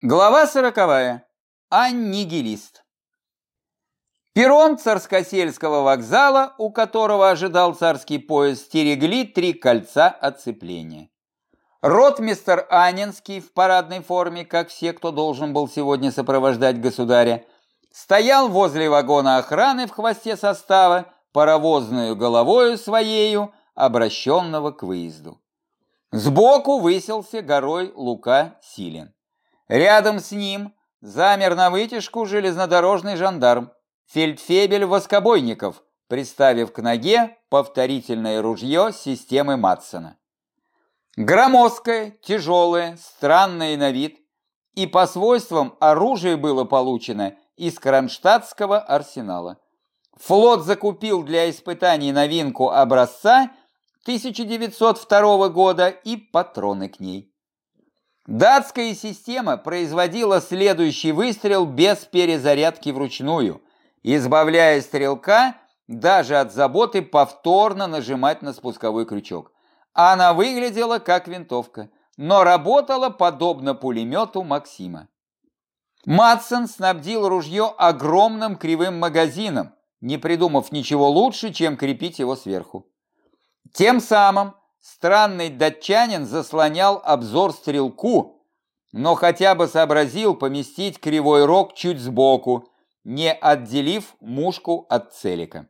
Глава сороковая. Аннигилист. Перрон царскосельского вокзала, у которого ожидал царский поезд, стерегли три кольца оцепления. Ротмистер Анинский в парадной форме, как все, кто должен был сегодня сопровождать государя, стоял возле вагона охраны в хвосте состава, паровозную головою своею, обращенного к выезду. Сбоку высился горой Лука Силин. Рядом с ним замер на вытяжку железнодорожный жандарм, фельдфебель Воскобойников, приставив к ноге повторительное ружье системы Матсона. Громоздкое, тяжелое, странное на вид, и по свойствам оружие было получено из Кронштадтского арсенала. Флот закупил для испытаний новинку образца 1902 года и патроны к ней. Датская система производила следующий выстрел без перезарядки вручную, избавляя стрелка даже от заботы повторно нажимать на спусковой крючок. Она выглядела как винтовка, но работала подобно пулемету Максима. Матсон снабдил ружье огромным кривым магазином, не придумав ничего лучше, чем крепить его сверху. Тем самым Странный датчанин заслонял обзор стрелку, но хотя бы сообразил поместить кривой рог чуть сбоку, не отделив мушку от целика.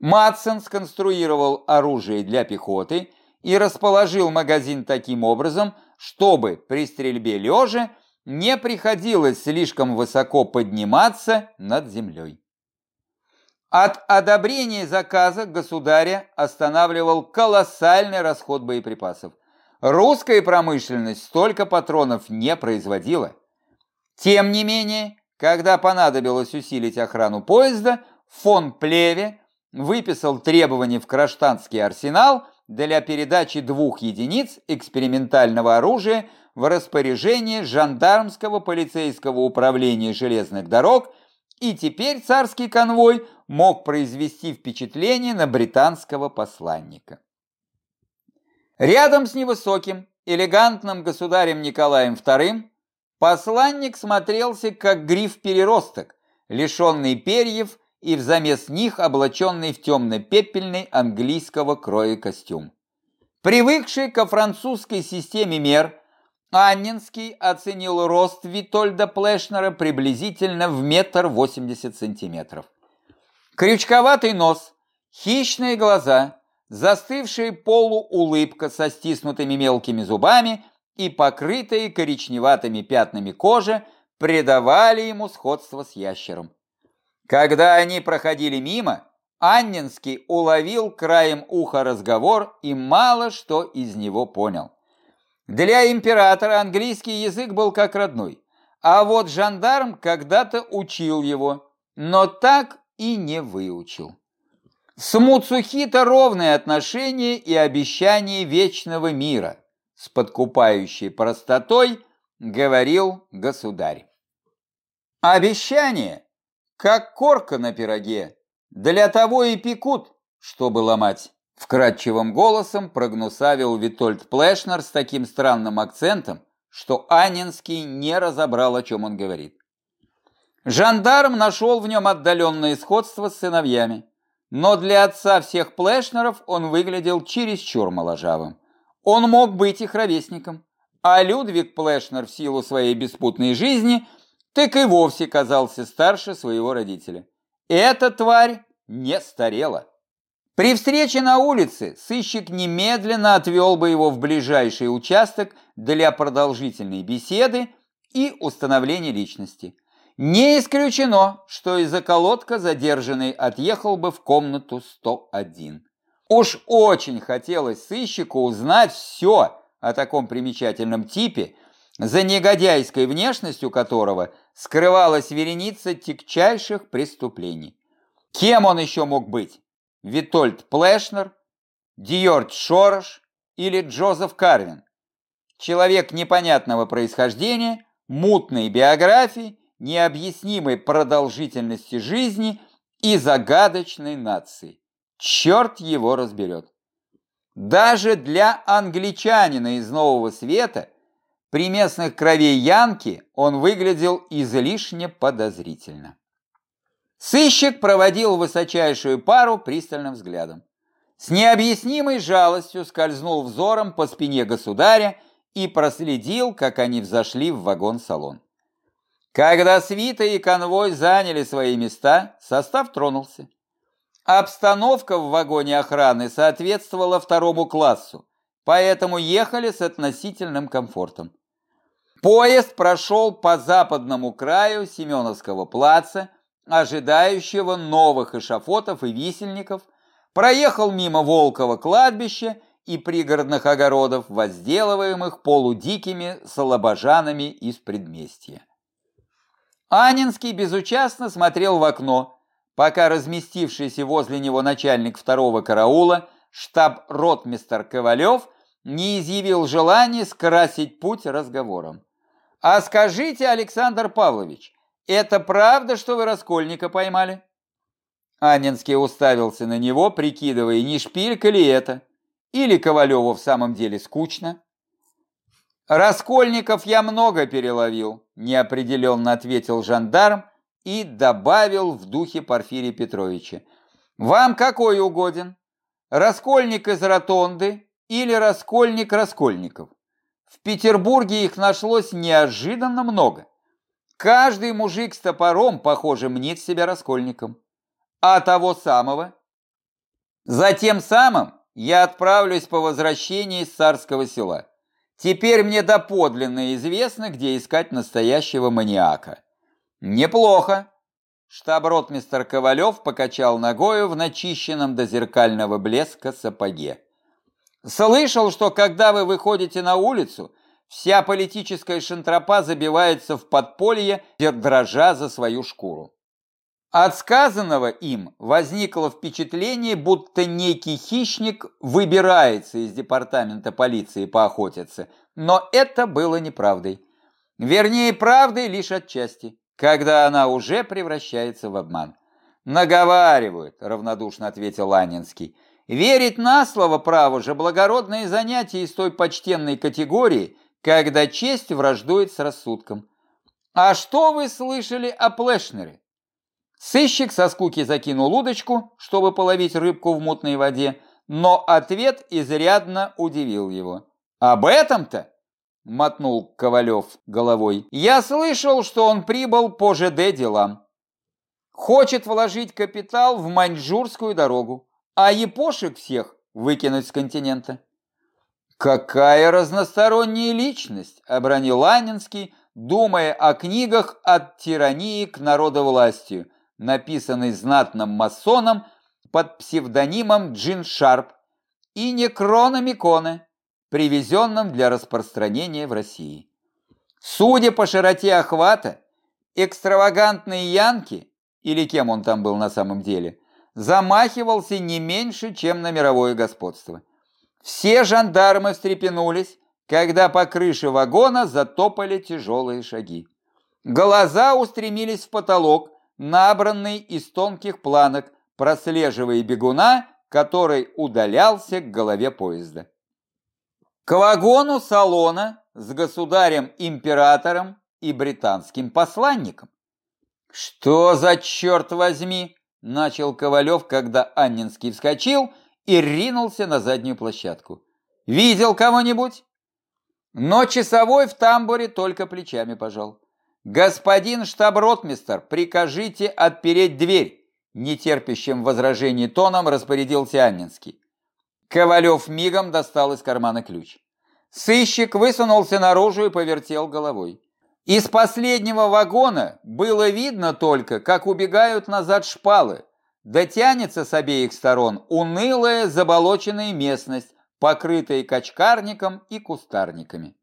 Матсон сконструировал оружие для пехоты и расположил магазин таким образом, чтобы при стрельбе лежа не приходилось слишком высоко подниматься над землей. От одобрения заказа государя останавливал колоссальный расход боеприпасов. Русская промышленность столько патронов не производила. Тем не менее, когда понадобилось усилить охрану поезда, фон Плеве выписал требования в Краштанский арсенал для передачи двух единиц экспериментального оружия в распоряжение жандармского полицейского управления железных дорог – и теперь царский конвой мог произвести впечатление на британского посланника. Рядом с невысоким, элегантным государем Николаем II посланник смотрелся как гриф-переросток, лишенный перьев и взамес них облаченный в темно-пепельный английского кроя костюм. Привыкший ко французской системе мер, Аннинский оценил рост Витольда Плешнера приблизительно в метр восемьдесят сантиметров. Крючковатый нос, хищные глаза, застывшая полуулыбка со стиснутыми мелкими зубами и покрытые коричневатыми пятнами кожи придавали ему сходство с ящером. Когда они проходили мимо, Аннинский уловил краем уха разговор и мало что из него понял. Для императора английский язык был как родной, а вот жандарм когда-то учил его, но так и не выучил. С Муцухита ровные отношения и обещание вечного мира, с подкупающей простотой говорил государь. Обещание, как корка на пироге, для того и пекут, чтобы ломать. Вкрадчивым голосом прогнусавил Витольд Плешнер с таким странным акцентом, что Анинский не разобрал, о чем он говорит. Жандарм нашел в нем отдаленное сходство с сыновьями, но для отца всех Плешнеров он выглядел чересчур моложавым. Он мог быть их ровесником, а Людвиг Плешнер в силу своей беспутной жизни так и вовсе казался старше своего родителя. Эта тварь не старела. При встрече на улице сыщик немедленно отвел бы его в ближайший участок для продолжительной беседы и установления личности. Не исключено, что из-за колодка задержанный отъехал бы в комнату 101. Уж очень хотелось сыщику узнать все о таком примечательном типе, за негодяйской внешностью которого скрывалась вереница тягчайших преступлений. Кем он еще мог быть? Витольд Плешнер, Диорд Шорош или Джозеф Карвин. Человек непонятного происхождения, мутной биографии, необъяснимой продолжительности жизни и загадочной нации. Черт его разберет. Даже для англичанина из Нового Света При местных кровей Янки он выглядел излишне подозрительно. Сыщик проводил высочайшую пару пристальным взглядом. С необъяснимой жалостью скользнул взором по спине государя и проследил, как они взошли в вагон-салон. Когда свита и конвой заняли свои места, состав тронулся. Обстановка в вагоне охраны соответствовала второму классу, поэтому ехали с относительным комфортом. Поезд прошел по западному краю Семеновского плаца, ожидающего новых эшафотов и висельников, проехал мимо Волкова кладбища и пригородных огородов, возделываемых полудикими слобожанами из предместья. Анинский безучастно смотрел в окно, пока разместившийся возле него начальник второго караула, штаб-ротмистер Ковалев, не изъявил желания скрасить путь разговором. «А скажите, Александр Павлович, это правда, что вы Раскольника поймали?» Анинский уставился на него, прикидывая, не шпилька ли это – или Ковалеву в самом деле скучно? «Раскольников я много переловил», – неопределенно ответил жандарм и добавил в духе Порфирия Петровича. «Вам какой угоден? Раскольник из Ротонды или Раскольник Раскольников? В Петербурге их нашлось неожиданно много. Каждый мужик с топором, похоже, мнит себя Раскольником. А того самого? За тем самым я отправлюсь по возвращении из царского села. Теперь мне доподлинно известно, где искать настоящего маниака. Неплохо. Штаб-ротмистер Ковалев покачал ногою в начищенном до зеркального блеска сапоге. Слышал, что когда вы выходите на улицу, вся политическая шантропа забивается в подполье, дрожа за свою шкуру. От сказанного им возникло впечатление, будто некий хищник выбирается из департамента полиции поохотиться, но это было неправдой. Вернее, правдой лишь отчасти, когда она уже превращается в обман. «Наговаривают», — равнодушно ответил Анинский. «Верить на слово право же благородное занятие из той почтенной категории, когда честь враждует с рассудком. А что вы слышали о Плешнере?» Сыщик со скуки закинул удочку, чтобы половить рыбку в мутной воде, но ответ изрядно удивил его. «Об этом-то?» – мотнул Ковалев головой. «Я слышал, что он прибыл по ЖД делам. Хочет вложить капитал в маньчжурскую дорогу, а япошек всех выкинуть с континента». «Какая разносторонняя личность!» – обронил Анинский, думая о книгах «От тирании к народовластию», написанный знатным масоном под псевдонимом Джин Шарп, и некрономиконы, привезенным для распространения в России. Судя по широте охвата, экстравагантные янки, или кем он там был на самом деле, замахивался не меньше, чем на мировое господство. Все жандармы встрепенулись, когда по крыше вагона затопали тяжелые шаги. Глаза устремились в потолок, набранный из тонких планок, прослеживая бегуна, который удалялся к голове поезда. К вагону салона с государем-императором и британским посланником. «Что за черт возьми?» – начал Ковалев, когда Аннинский вскочил и ринулся на заднюю площадку. «Видел кого-нибудь?» Но часовой в тамбуре только плечами пожал. «Господин штаб-ротмистер, прикажите отпереть дверь!» Нетерпящим возражений тоном распорядился Аннинский. Ковалев мигом достал из кармана ключ. Сыщик высунулся наружу и повертел головой. Из последнего вагона было видно только, как убегают назад шпалы. Дотянется с обеих сторон унылая заболоченная местность, покрытая качкарником и кустарниками.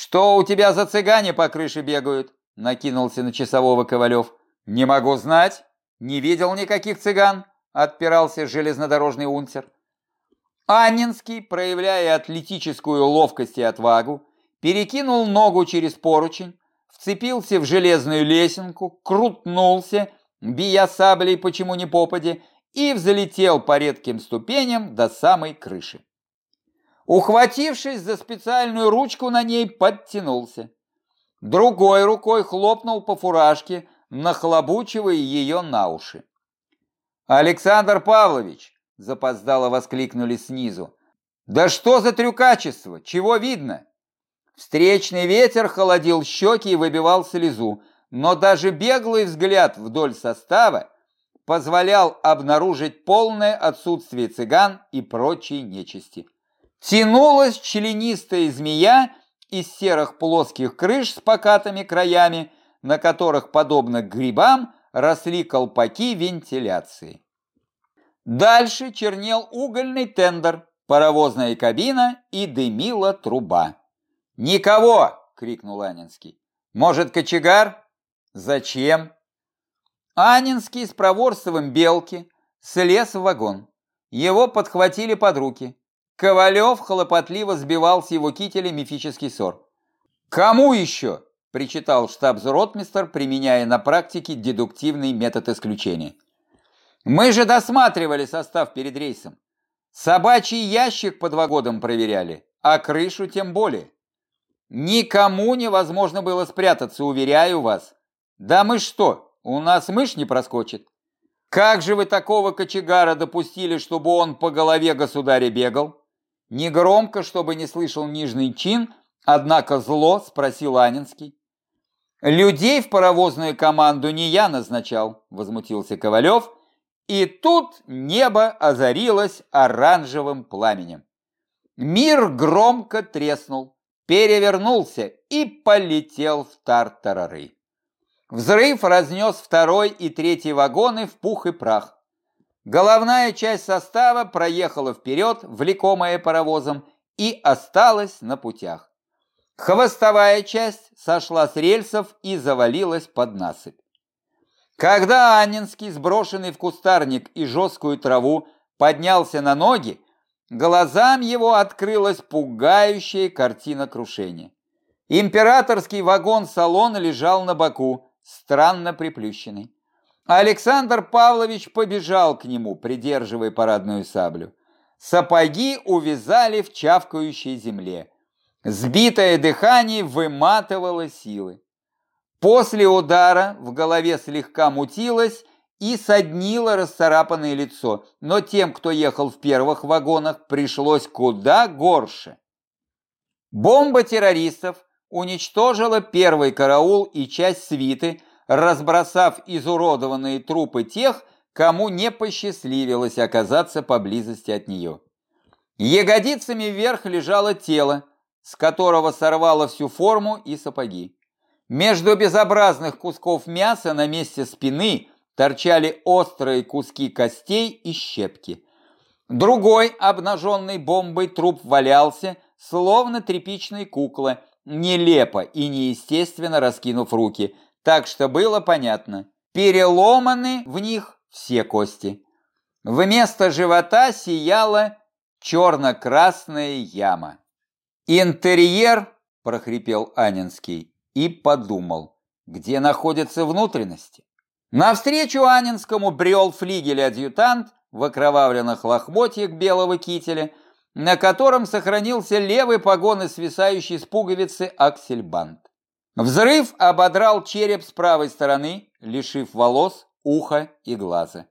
«Что у тебя за цыгане по крыше бегают?» – накинулся на часового Ковалев. «Не могу знать. Не видел никаких цыган», – отпирался железнодорожный унтер. Аннинский, проявляя атлетическую ловкость и отвагу, перекинул ногу через поручень, вцепился в железную лесенку, крутнулся, бия саблей почему не попади, и взлетел по редким ступеням до самой крыши. Ухватившись за специальную ручку на ней, подтянулся. Другой рукой хлопнул по фуражке, нахлобучивая ее на уши. «Александр Павлович!» – запоздало воскликнули снизу. «Да что за трюкачество? Чего видно?» Встречный ветер холодил щеки и выбивал слезу, но даже беглый взгляд вдоль состава позволял обнаружить полное отсутствие цыган и прочей нечисти. Тянулась членистая змея из серых плоских крыш с покатыми краями, на которых, подобно грибам, росли колпаки вентиляции. Дальше чернел угольный тендер, паровозная кабина и дымила труба. «Никого!» — крикнул Анинский. «Может, кочегар?» «Зачем?» Анинский с проворством белки слез в вагон. Его подхватили под руки. Ковалев хлопотливо сбивал с его кителя мифический ссор. «Кому еще?» – причитал штабс-ротмистер, применяя на практике дедуктивный метод исключения. «Мы же досматривали состав перед рейсом. Собачий ящик под вагоном проверяли, а крышу тем более. Никому невозможно было спрятаться, уверяю вас. Да мы что, у нас мышь не проскочит? Как же вы такого кочегара допустили, чтобы он по голове государя бегал? Негромко, чтобы не слышал нижний чин, однако зло спросил Анинский. «Людей в паровозную команду не я назначал», – возмутился Ковалев, и тут небо озарилось оранжевым пламенем. Мир громко треснул, перевернулся и полетел в тартарары. Взрыв разнес второй и третий вагоны в пух и прах. Головная часть состава проехала вперед, влекомая паровозом, и осталась на путях. Хвостовая часть сошла с рельсов и завалилась под насыпь. Когда Аннинский, сброшенный в кустарник и жесткую траву, поднялся на ноги, глазам его открылась пугающая картина крушения. Императорский вагон-салон лежал на боку, странно приплющенный. Александр Павлович побежал к нему, придерживая парадную саблю. Сапоги увязали в чавкающей земле. Сбитое дыхание выматывало силы. После удара в голове слегка мутилось и соднило расцарапанное лицо, но тем, кто ехал в первых вагонах, пришлось куда горше. Бомба террористов уничтожила первый караул и часть свиты, разбросав изуродованные трупы тех, кому не посчастливилось оказаться поблизости от нее. Ягодицами вверх лежало тело, с которого сорвало всю форму и сапоги. Между безобразных кусков мяса на месте спины торчали острые куски костей и щепки. Другой, обнаженный бомбой, труп валялся, словно тряпичная кукла, нелепо и неестественно раскинув руки – так что было понятно, переломаны в них все кости. Вместо живота сияла черно-красная яма. «Интерьер!» – прохрипел Анинский и подумал, где находятся внутренности. Навстречу Анинскому брел флигель-адъютант в окровавленных лохмотьях белого кителя, на котором сохранился левый погон и свисающий с пуговицы аксельбант. Взрыв ободрал череп с правой стороны, лишив волос, уха и глаза.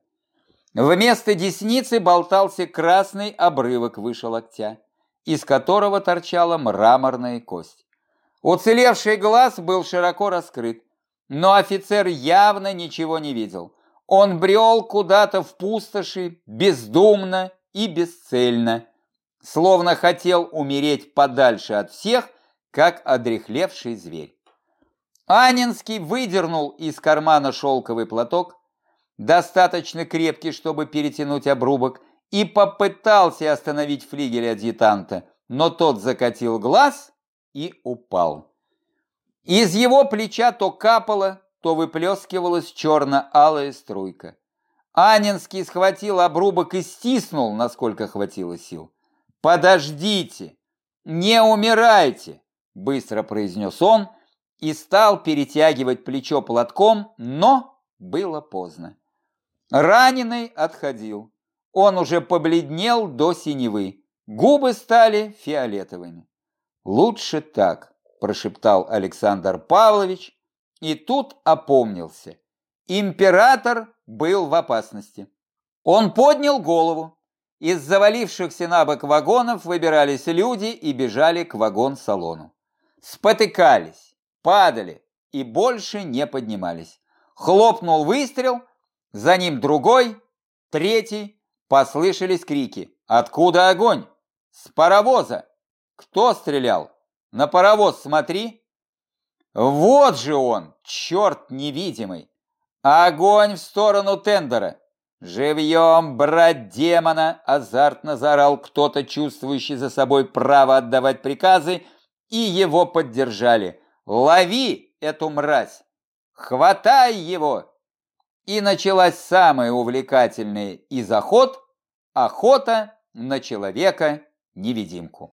Вместо десницы болтался красный обрывок выше локтя, из которого торчала мраморная кость. Уцелевший глаз был широко раскрыт, но офицер явно ничего не видел. Он брел куда-то в пустоши, бездумно и бесцельно, словно хотел умереть подальше от всех, как одрехлевший зверь. Анинский выдернул из кармана шелковый платок, достаточно крепкий, чтобы перетянуть обрубок, и попытался остановить флигель адъютанта, но тот закатил глаз и упал. Из его плеча то капала, то выплескивалась черно-алая струйка. Анинский схватил обрубок и стиснул, насколько хватило сил. «Подождите! Не умирайте!» – быстро произнес он и стал перетягивать плечо платком, но было поздно. Раненый отходил. Он уже побледнел до синевы. Губы стали фиолетовыми. «Лучше так», – прошептал Александр Павлович, и тут опомнился. Император был в опасности. Он поднял голову. Из завалившихся на бок вагонов выбирались люди и бежали к вагон-салону. Спотыкались, падали и больше не поднимались. Хлопнул выстрел, за ним другой, третий, послышались крики. «Откуда огонь?» «С паровоза!» «Кто стрелял?» «На паровоз смотри!» «Вот же он, черт невидимый!» «Огонь в сторону тендера!» «Живьем, брать демона!» – азартно заорал кто-то, чувствующий за собой право отдавать приказы, и его поддержали. «Лови эту мразь! Хватай его!» И началась самая увлекательная из охот – охота на человека-невидимку.